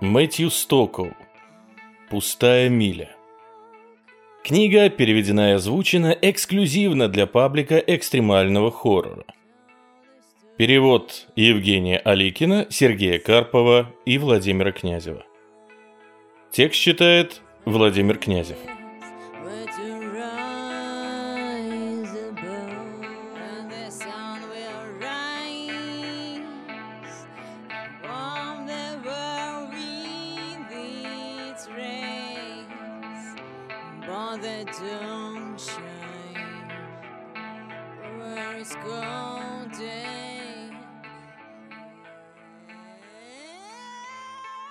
Мэтью Стокоу. Пустая миля. Книга переведена и озвучена эксклюзивно для паблика экстремального хоррора. Перевод Евгения Аликина, Сергея Карпова и Владимира Князева. Текст читает Владимир Князев.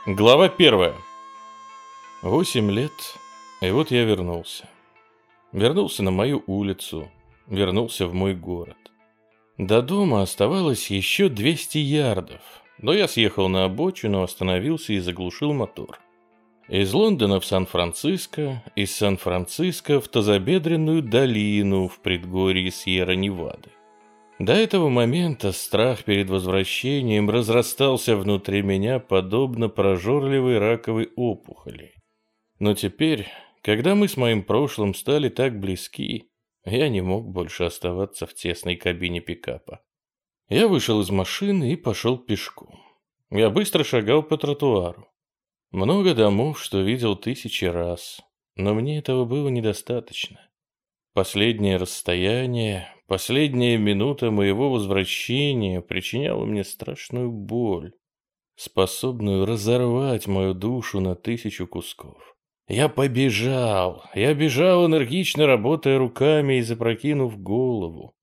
Глава первая. Восемь лет, и вот я вернулся. Вернулся на мою улицу, вернулся в мой город. До дома оставалось еще 200 ярдов, но я съехал на обочину, остановился и заглушил мотор. Из Лондона в Сан-Франциско, из Сан-Франциско в тазобедренную долину в предгорье Сьерра-Невады. До этого момента страх перед возвращением разрастался внутри меня, подобно прожорливой раковой опухоли. Но теперь, когда мы с моим прошлым стали так близки, я не мог больше оставаться в тесной кабине пикапа. Я вышел из машины и пошел пешком. Я быстро шагал по тротуару. Много домов, что видел тысячи раз, но мне этого было недостаточно. Последнее расстояние, последняя минута моего возвращения причиняла мне страшную боль, способную разорвать мою душу на тысячу кусков. Я побежал, я бежал, энергично работая руками и запрокинув голову.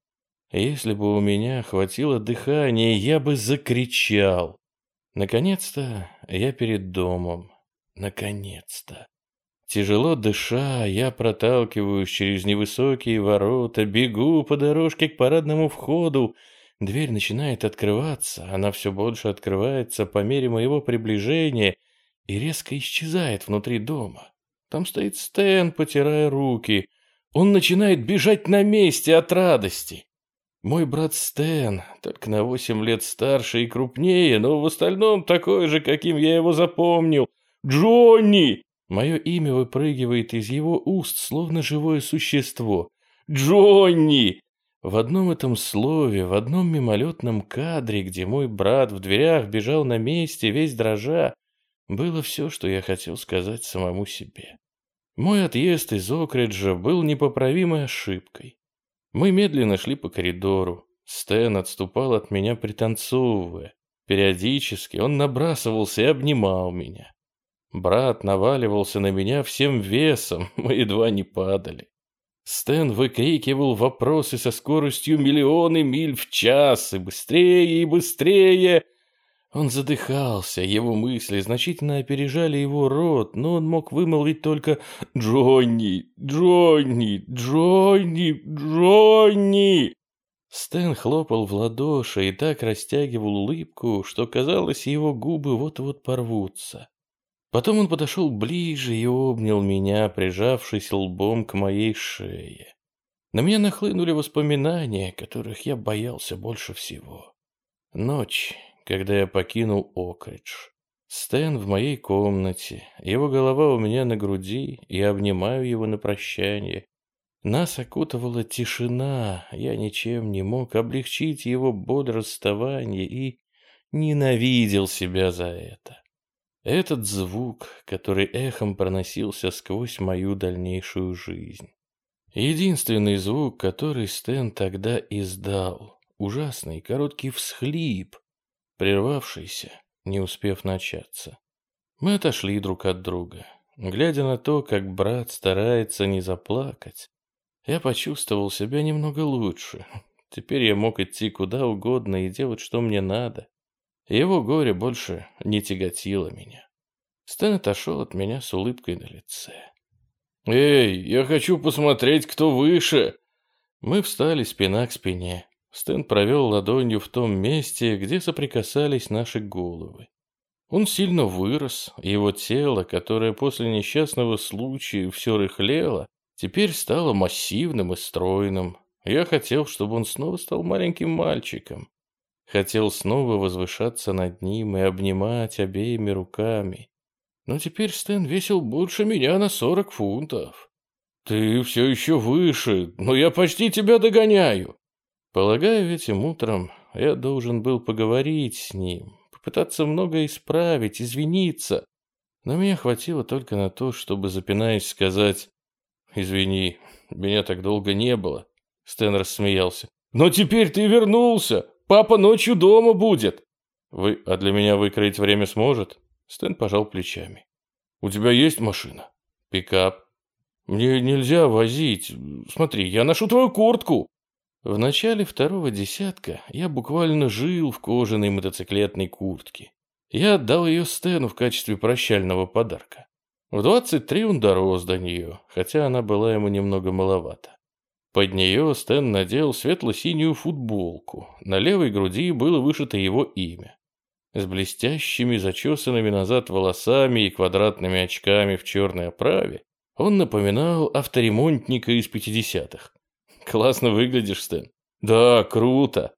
Если бы у меня хватило дыхания, я бы закричал. Наконец-то я перед домом. Наконец-то. Тяжело дыша, я проталкиваюсь через невысокие ворота, бегу по дорожке к парадному входу. Дверь начинает открываться, она все больше открывается по мере моего приближения и резко исчезает внутри дома. Там стоит Стэн, потирая руки. Он начинает бежать на месте от радости. Мой брат Стэн, только на восемь лет старше и крупнее, но в остальном такой же, каким я его запомнил. Джонни! Мое имя выпрыгивает из его уст, словно живое существо. Джонни! В одном этом слове, в одном мимолетном кадре, где мой брат в дверях бежал на месте, весь дрожа, было все, что я хотел сказать самому себе. Мой отъезд из Окриджа был непоправимой ошибкой. Мы медленно шли по коридору. Стэн отступал от меня, пританцовывая. Периодически он набрасывался и обнимал меня. Брат наваливался на меня всем весом, мы едва не падали. Стэн выкрикивал вопросы со скоростью миллионы миль в час, и быстрее, и быстрее. Он задыхался, его мысли значительно опережали его рот, но он мог вымолвить только «Джонни! Джонни! Джонни! Джонни!» Стэн хлопал в ладоши и так растягивал улыбку, что казалось, его губы вот-вот порвутся. Потом он подошел ближе и обнял меня, прижавшись лбом к моей шее. На меня нахлынули воспоминания, которых я боялся больше всего. Ночь, когда я покинул Окридж. Стэн в моей комнате, его голова у меня на груди, я обнимаю его на прощание. Нас окутывала тишина, я ничем не мог облегчить его боль расставания и ненавидел себя за это. Этот звук, который эхом проносился сквозь мою дальнейшую жизнь. Единственный звук, который Стэн тогда издал. Ужасный короткий всхлип, прервавшийся, не успев начаться. Мы отошли друг от друга. Глядя на то, как брат старается не заплакать, я почувствовал себя немного лучше. Теперь я мог идти куда угодно и делать, что мне надо. Его горе больше не тяготило меня. Стэн отошел от меня с улыбкой на лице. «Эй, я хочу посмотреть, кто выше!» Мы встали спина к спине. Стэн провел ладонью в том месте, где соприкасались наши головы. Он сильно вырос, его тело, которое после несчастного случая все рыхлело, теперь стало массивным и стройным. Я хотел, чтобы он снова стал маленьким мальчиком. Хотел снова возвышаться над ним и обнимать обеими руками. Но теперь Стэн весил больше меня на 40 фунтов. Ты все еще выше, но я почти тебя догоняю. Полагаю, этим утром я должен был поговорить с ним, попытаться многое исправить, извиниться. Но меня хватило только на то, чтобы, запинаясь, сказать «Извини, меня так долго не было». Стэн рассмеялся. «Но теперь ты вернулся! Папа ночью дома будет!» «Вы, а для меня выкроить время сможет?» Стэн пожал плечами. «У тебя есть машина?» «Пикап». «Мне нельзя возить. Смотри, я ношу твою куртку». В начале второго десятка я буквально жил в кожаной мотоциклетной куртке. Я отдал ее Стэну в качестве прощального подарка. В 23 он дорос до нее, хотя она была ему немного маловата. Под нее Стэн надел светло-синюю футболку. На левой груди было вышито его имя. С блестящими, зачесанными назад волосами и квадратными очками в черной оправе он напоминал авторемонтника из 50-х. «Классно выглядишь, Стэн». «Да, круто».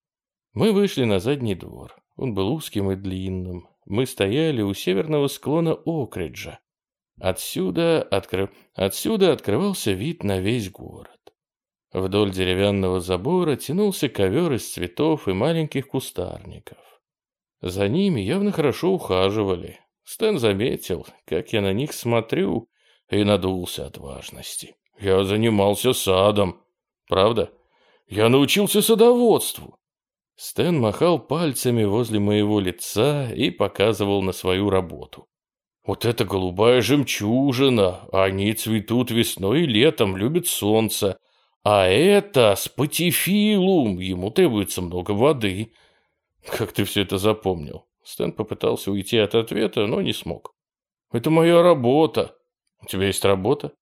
Мы вышли на задний двор. Он был узким и длинным. Мы стояли у северного склона Окриджа. Отсюда, откры... Отсюда открывался вид на весь город. Вдоль деревянного забора тянулся ковер из цветов и маленьких кустарников. За ними явно хорошо ухаживали. Стэн заметил, как я на них смотрю, и надулся от важности. Я занимался садом. Правда? Я научился садоводству. Стэн махал пальцами возле моего лица и показывал на свою работу. Вот это голубая жемчужина, они цветут весной и летом, любят солнце. А это спатифилум, ему требуется много воды. Как ты все это запомнил? Стэн попытался уйти от ответа, но не смог. Это моя работа. У тебя есть работа?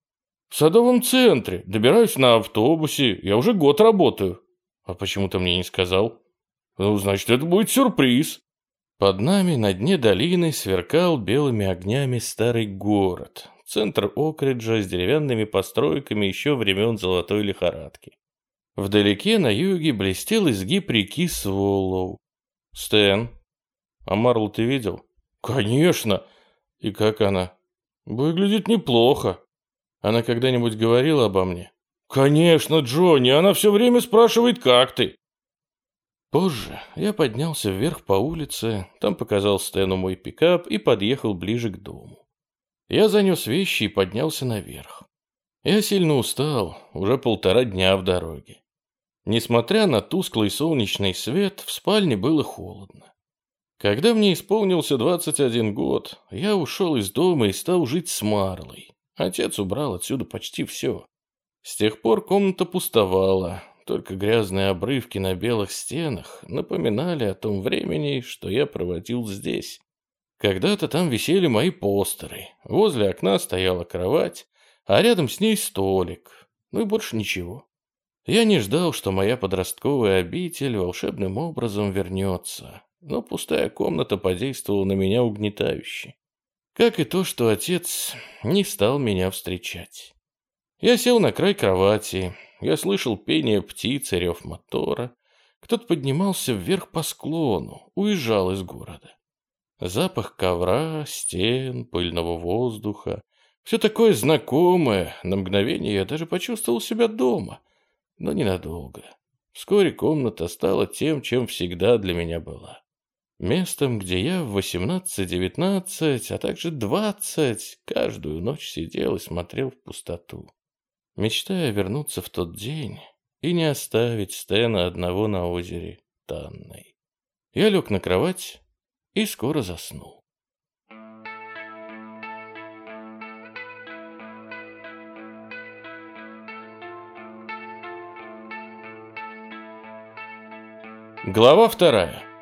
В садовом центре. Добираюсь на автобусе. Я уже год работаю. А почему ты мне не сказал? Ну, значит, это будет сюрприз. Под нами на дне долины сверкал белыми огнями старый город. Центр Окриджа с деревянными постройками еще времен золотой лихорадки. Вдалеке на юге блестел изгиб реки Своллоу. Стэн, а Марлу ты видел? Конечно. И как она? Выглядит неплохо. Она когда-нибудь говорила обо мне? Конечно, Джонни, она все время спрашивает, как ты. Позже я поднялся вверх по улице, там показал Стэну мой пикап и подъехал ближе к дому. Я занес вещи и поднялся наверх. Я сильно устал, уже полтора дня в дороге. Несмотря на тусклый солнечный свет, в спальне было холодно. Когда мне исполнился 21 год, я ушел из дома и стал жить с Марлой. Отец убрал отсюда почти все. С тех пор комната пустовала, только грязные обрывки на белых стенах напоминали о том времени, что я проводил здесь. Когда-то там висели мои постеры, возле окна стояла кровать, а рядом с ней столик, ну и больше ничего. Я не ждал, что моя подростковая обитель волшебным образом вернется но пустая комната подействовала на меня угнетающе. Как и то, что отец не стал меня встречать. Я сел на край кровати, я слышал пение птиц и рев мотора. Кто-то поднимался вверх по склону, уезжал из города. Запах ковра, стен, пыльного воздуха. Все такое знакомое. На мгновение я даже почувствовал себя дома. Но ненадолго. Вскоре комната стала тем, чем всегда для меня была. Местом, где я в 18-19, а также 20, каждую ночь сидел и смотрел в пустоту, мечтая вернуться в тот день и не оставить Стена одного на озере Танной. Я лег на кровать и скоро заснул. Глава вторая.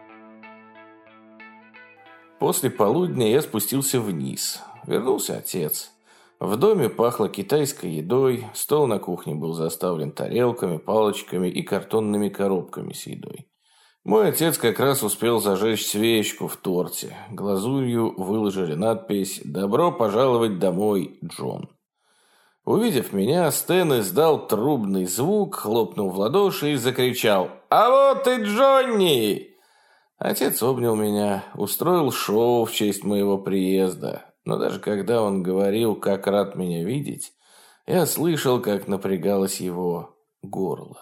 После полудня я спустился вниз. Вернулся отец. В доме пахло китайской едой, стол на кухне был заставлен тарелками, палочками и картонными коробками с едой. Мой отец как раз успел зажечь свечку в торте. Глазурью выложили надпись «Добро пожаловать домой, Джон». Увидев меня, Стэн издал трубный звук, хлопнул в ладоши и закричал «А вот и Джонни!» Отец обнял меня, устроил шоу в честь моего приезда. Но даже когда он говорил, как рад меня видеть, я слышал, как напрягалось его горло.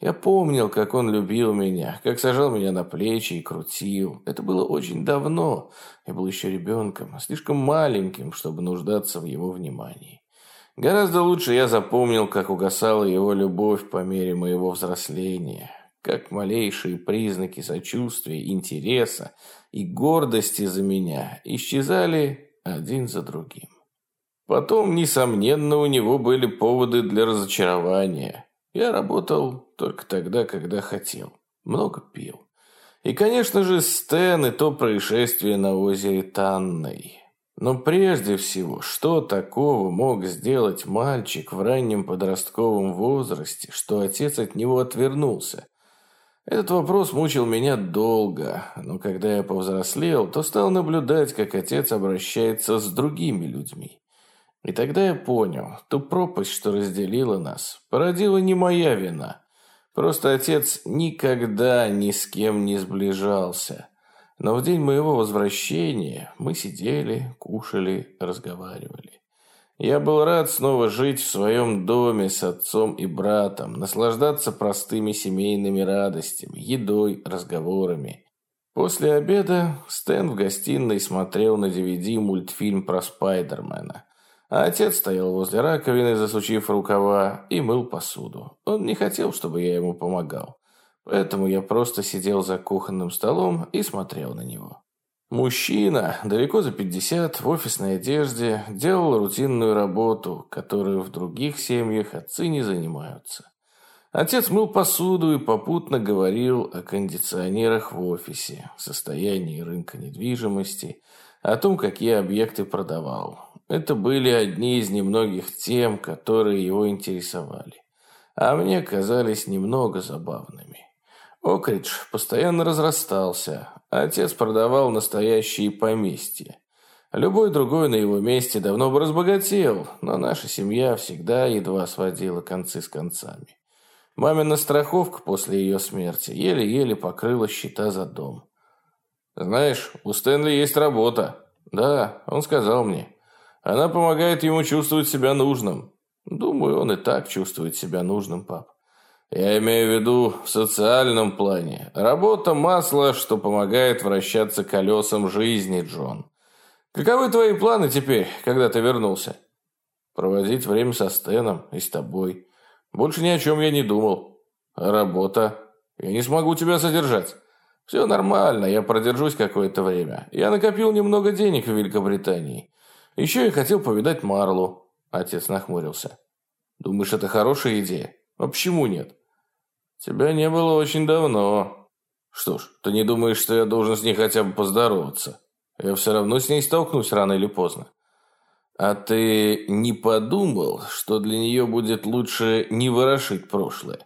Я помнил, как он любил меня, как сажал меня на плечи и крутил. Это было очень давно. Я был еще ребенком, слишком маленьким, чтобы нуждаться в его внимании. Гораздо лучше я запомнил, как угасала его любовь по мере моего взросления, как малейшие признаки сочувствия, интереса и гордости за меня исчезали один за другим. Потом, несомненно, у него были поводы для разочарования. Я работал только тогда, когда хотел. Много пил. И, конечно же, Стэн и то происшествие на озере Танной. Но прежде всего, что такого мог сделать мальчик в раннем подростковом возрасте, что отец от него отвернулся? Этот вопрос мучил меня долго, но когда я повзрослел, то стал наблюдать, как отец обращается с другими людьми. И тогда я понял, ту пропасть, что разделила нас, породила не моя вина. Просто отец никогда ни с кем не сближался. Но в день моего возвращения мы сидели, кушали, разговаривали. Я был рад снова жить в своем доме с отцом и братом, наслаждаться простыми семейными радостями, едой, разговорами. После обеда Стэн в гостиной смотрел на DVD мультфильм про Спайдермена. А отец стоял возле раковины, засучив рукава, и мыл посуду. Он не хотел, чтобы я ему помогал. Поэтому я просто сидел за кухонным столом и смотрел на него. Мужчина, далеко за 50, в офисной одежде, делал рутинную работу, которую в других семьях отцы не занимаются. Отец мыл посуду и попутно говорил о кондиционерах в офисе, состоянии рынка недвижимости, о том, какие объекты продавал. Это были одни из немногих тем, которые его интересовали. А мне казались немного забавными. Окридж постоянно разрастался, отец продавал настоящие поместья. Любой другой на его месте давно бы разбогател, но наша семья всегда едва сводила концы с концами. Мамина страховка после ее смерти еле-еле покрыла счета за дом. «Знаешь, у Стэнли есть работа». «Да, он сказал мне. Она помогает ему чувствовать себя нужным. Думаю, он и так чувствует себя нужным, пап. Я имею в виду в социальном плане. Работа – масло, что помогает вращаться колесам жизни, Джон. Каковы твои планы теперь, когда ты вернулся? Проводить время со Стеном и с тобой. Больше ни о чем я не думал. работа? Я не смогу тебя содержать. Все нормально, я продержусь какое-то время. Я накопил немного денег в Великобритании. Еще я хотел повидать Марлу. Отец нахмурился. Думаешь, это хорошая идея? А почему нет? Тебя не было очень давно. Что ж, ты не думаешь, что я должен с ней хотя бы поздороваться? Я все равно с ней столкнусь рано или поздно. А ты не подумал, что для нее будет лучше не ворошить прошлое?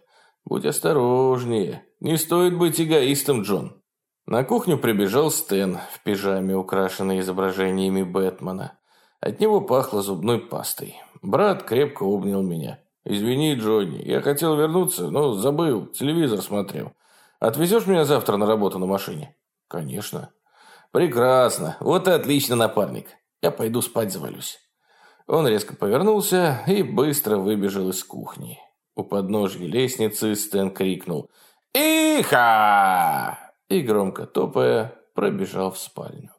Будь осторожнее. Не стоит быть эгоистом, Джон. На кухню прибежал Стэн в пижаме, украшенной изображениями Бэтмена. От него пахло зубной пастой. Брат крепко обнял меня. «Извини, Джонни, я хотел вернуться, но забыл, телевизор смотрел. Отвезешь меня завтра на работу на машине?» «Конечно». «Прекрасно. Вот и отлично, напарник. Я пойду спать завалюсь». Он резко повернулся и быстро выбежал из кухни. У подножья лестницы Стэн крикнул «Иха!» и, громко топая, пробежал в спальню.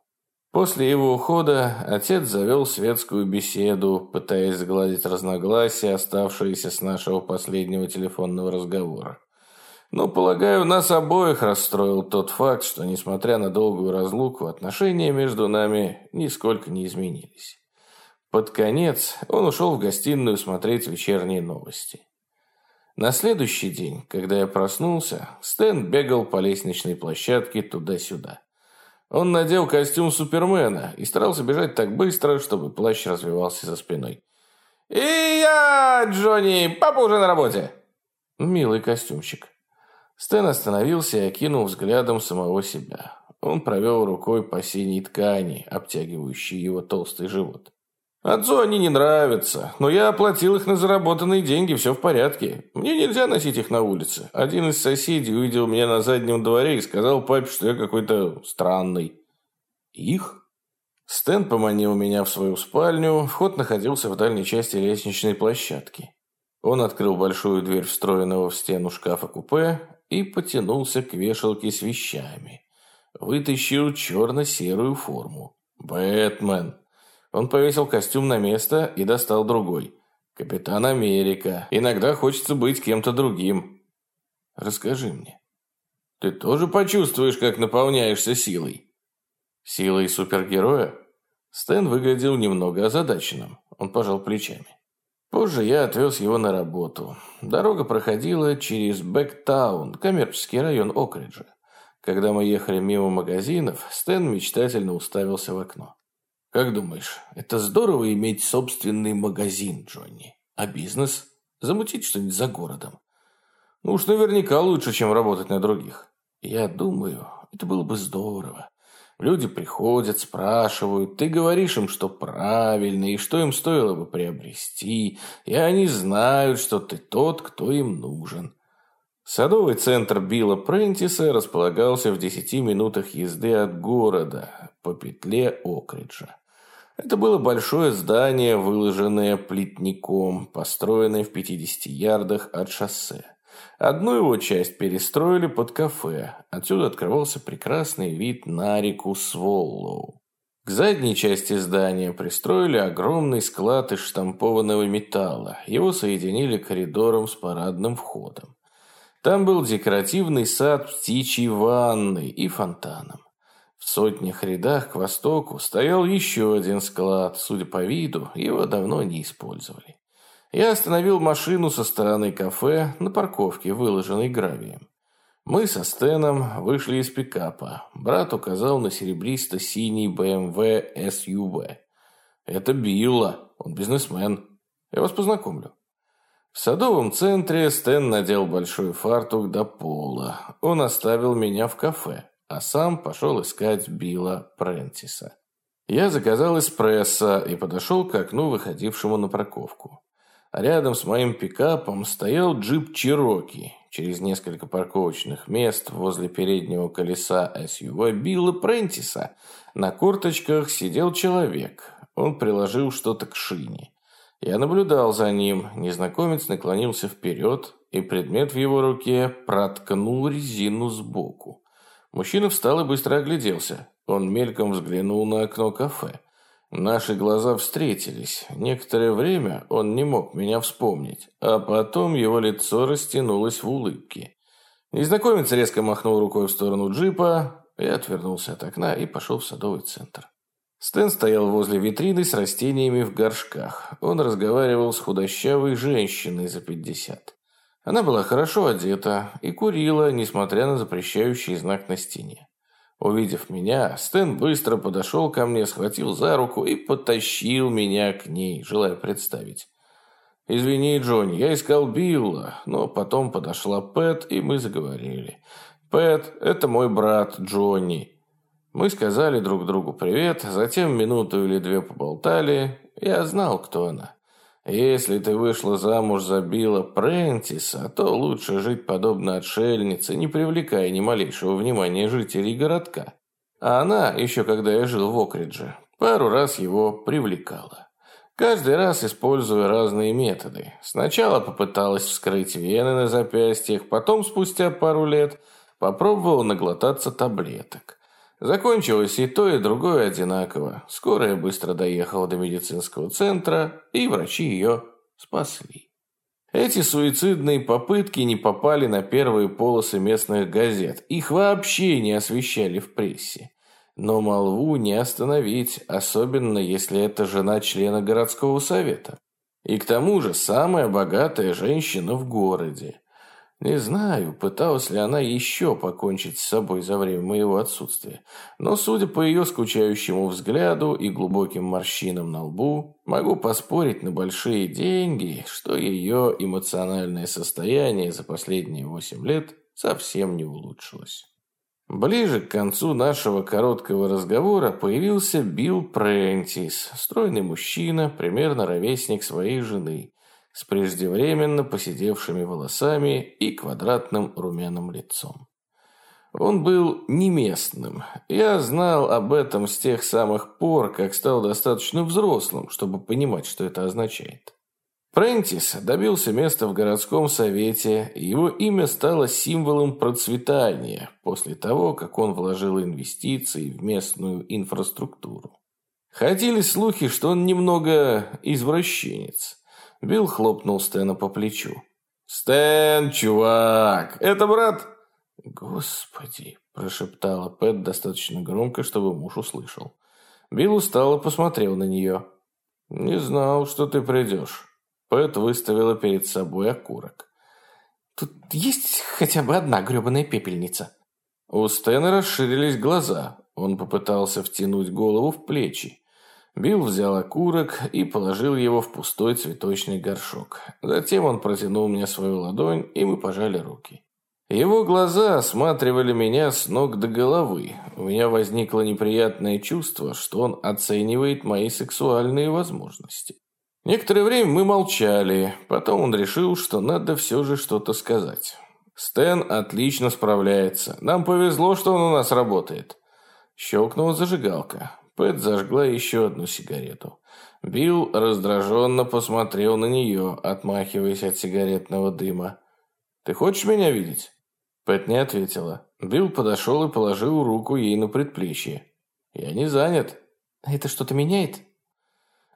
После его ухода отец завел светскую беседу, пытаясь сгладить разногласия, оставшиеся с нашего последнего телефонного разговора. Но, полагаю, нас обоих расстроил тот факт, что, несмотря на долгую разлуку, отношения между нами нисколько не изменились. Под конец он ушел в гостиную смотреть вечерние новости. На следующий день, когда я проснулся, Стэн бегал по лестничной площадке туда-сюда. Он надел костюм Супермена и старался бежать так быстро, чтобы плащ развивался за спиной. «И я, Джонни, папа уже на работе!» Милый костюмчик. Стэн остановился и окинул взглядом самого себя. Он провел рукой по синей ткани, обтягивающей его толстый живот. Отцу они не нравятся, но я оплатил их на заработанные деньги, все в порядке. Мне нельзя носить их на улице. Один из соседей увидел меня на заднем дворе и сказал папе, что я какой-то странный. Их? Стэн поманил меня в свою спальню, вход находился в дальней части лестничной площадки. Он открыл большую дверь встроенного в стену шкафа-купе и потянулся к вешалке с вещами. Вытащил черно-серую форму. «Бэтмен!» Он повесил костюм на место и достал другой. «Капитан Америка. Иногда хочется быть кем-то другим. Расскажи мне, ты тоже почувствуешь, как наполняешься силой?» Силой супергероя? Стэн выглядел немного озадаченным. Он пожал плечами. Позже я отвез его на работу. Дорога проходила через Бэктаун, коммерческий район Окриджа. Когда мы ехали мимо магазинов, Стэн мечтательно уставился в окно. «Как думаешь, это здорово иметь собственный магазин, Джонни? А бизнес? Замутить что-нибудь за городом? Ну уж наверняка лучше, чем работать на других. Я думаю, это было бы здорово. Люди приходят, спрашивают, ты говоришь им, что правильно и что им стоило бы приобрести, и они знают, что ты тот, кто им нужен. Садовый центр Билла Прентиса располагался в десяти минутах езды от города по петле Окриджа. Это было большое здание, выложенное плитником, построенное в 50 ярдах от шоссе. Одну его часть перестроили под кафе. Отсюда открывался прекрасный вид на реку Своллоу. К задней части здания пристроили огромный склад из штампованного металла. Его соединили коридором с парадным входом. Там был декоративный сад птичьей ванной и фонтаном. В сотнях рядах к востоку стоял еще один склад. Судя по виду, его давно не использовали. Я остановил машину со стороны кафе на парковке, выложенной гравием. Мы со Стеном вышли из пикапа. Брат указал на серебристо-синий BMW SUV. «Это Билла, он бизнесмен. Я вас познакомлю». В садовом центре Стэн надел большой фартук до пола. Он оставил меня в кафе, а сам пошел искать Билла Прентиса. Я заказал эспрессо и подошел к окну, выходившему на парковку. Рядом с моим пикапом стоял джип Чироки. Через несколько парковочных мест возле переднего колеса SUV Билла Прентиса на корточках сидел человек. Он приложил что-то к шине. Я наблюдал за ним. Незнакомец наклонился вперед, и предмет в его руке проткнул резину сбоку. Мужчина встал и быстро огляделся. Он мельком взглянул на окно кафе. Наши глаза встретились. Некоторое время он не мог меня вспомнить, а потом его лицо растянулось в улыбке. Незнакомец резко махнул рукой в сторону джипа, я отвернулся от окна и пошел в садовый центр. Стэн стоял возле витрины с растениями в горшках. Он разговаривал с худощавой женщиной за пятьдесят. Она была хорошо одета и курила, несмотря на запрещающий знак на стене. Увидев меня, Стэн быстро подошел ко мне, схватил за руку и потащил меня к ней, желая представить. «Извини, Джонни, я искал Билла, но потом подошла Пэт, и мы заговорили. Пэт – это мой брат Джонни». Мы сказали друг другу привет, затем минуту или две поболтали. Я знал, кто она. Если ты вышла замуж за Билла Прентиса, то лучше жить подобно отшельнице, не привлекая ни малейшего внимания жителей городка. А она, еще когда я жил в Окридже, пару раз его привлекала. Каждый раз используя разные методы. Сначала попыталась вскрыть вены на запястьях, потом, спустя пару лет, попробовала наглотаться таблеток. Закончилось и то, и другое одинаково. Скорая быстро доехала до медицинского центра, и врачи ее спасли. Эти суицидные попытки не попали на первые полосы местных газет. Их вообще не освещали в прессе. Но молву не остановить, особенно если это жена члена городского совета. И к тому же самая богатая женщина в городе. Не знаю, пыталась ли она еще покончить с собой за время моего отсутствия, но, судя по ее скучающему взгляду и глубоким морщинам на лбу, могу поспорить на большие деньги, что ее эмоциональное состояние за последние восемь лет совсем не улучшилось. Ближе к концу нашего короткого разговора появился Билл Прентис, стройный мужчина, примерно ровесник своей жены, с преждевременно поседевшими волосами и квадратным румяным лицом. Он был не местным. Я знал об этом с тех самых пор, как стал достаточно взрослым, чтобы понимать, что это означает. Прентис добился места в городском совете, и его имя стало символом процветания после того, как он вложил инвестиции в местную инфраструктуру. Ходили слухи, что он немного извращенец. Билл хлопнул Стэна по плечу. «Стэн, чувак, это брат...» «Господи!» – прошептала Пэт достаточно громко, чтобы муж услышал. Билл устало посмотрел на нее. «Не знал, что ты придешь». Пэт выставила перед собой окурок. «Тут есть хотя бы одна гребаная пепельница?» У Стэна расширились глаза. Он попытался втянуть голову в плечи. Билл взял окурок и положил его в пустой цветочный горшок. Затем он протянул мне свою ладонь, и мы пожали руки. Его глаза осматривали меня с ног до головы. У меня возникло неприятное чувство, что он оценивает мои сексуальные возможности. Некоторое время мы молчали, потом он решил, что надо все же что-то сказать. Стэн отлично справляется. Нам повезло, что он у нас работает. Щелкнула зажигалка. Пэт зажгла еще одну сигарету. Билл раздраженно посмотрел на нее, отмахиваясь от сигаретного дыма. «Ты хочешь меня видеть?» Пэт не ответила. Билл подошел и положил руку ей на предплечье. «Я не занят». «Это что-то меняет?»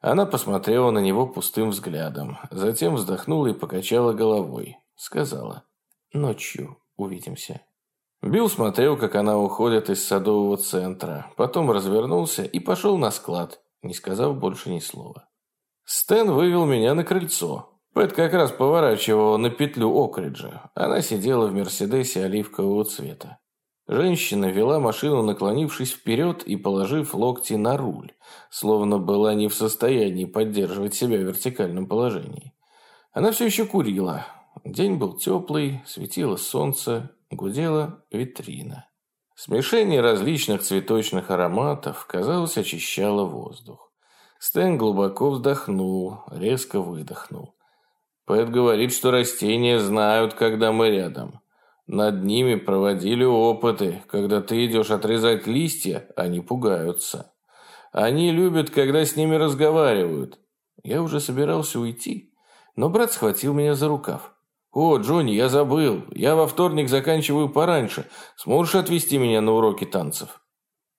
Она посмотрела на него пустым взглядом, затем вздохнула и покачала головой. Сказала, «Ночью увидимся». Билл смотрел, как она уходит из садового центра, потом развернулся и пошел на склад, не сказав больше ни слова. Стэн вывел меня на крыльцо, Пэт как раз поворачивала на петлю Окриджа. Она сидела в Мерседесе оливкового цвета. Женщина вела машину, наклонившись вперед и положив локти на руль, словно была не в состоянии поддерживать себя в вертикальном положении. Она все еще курила. День был теплый, светило солнце, гудела витрина. Смешение различных цветочных ароматов, казалось, очищало воздух. Стэн глубоко вздохнул, резко выдохнул. Пэт говорит, что растения знают, когда мы рядом. Над ними проводили опыты. Когда ты идешь отрезать листья, они пугаются. Они любят, когда с ними разговаривают. Я уже собирался уйти, но брат схватил меня за рукав. «О, Джонни, я забыл. Я во вторник заканчиваю пораньше. Сможешь отвезти меня на уроки танцев?»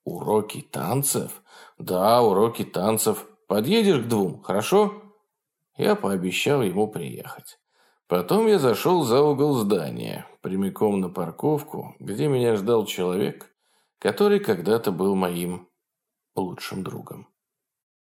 «Уроки танцев?» «Да, уроки танцев. Подъедешь к двум, хорошо?» Я пообещал ему приехать. Потом я зашел за угол здания, прямиком на парковку, где меня ждал человек, который когда-то был моим лучшим другом.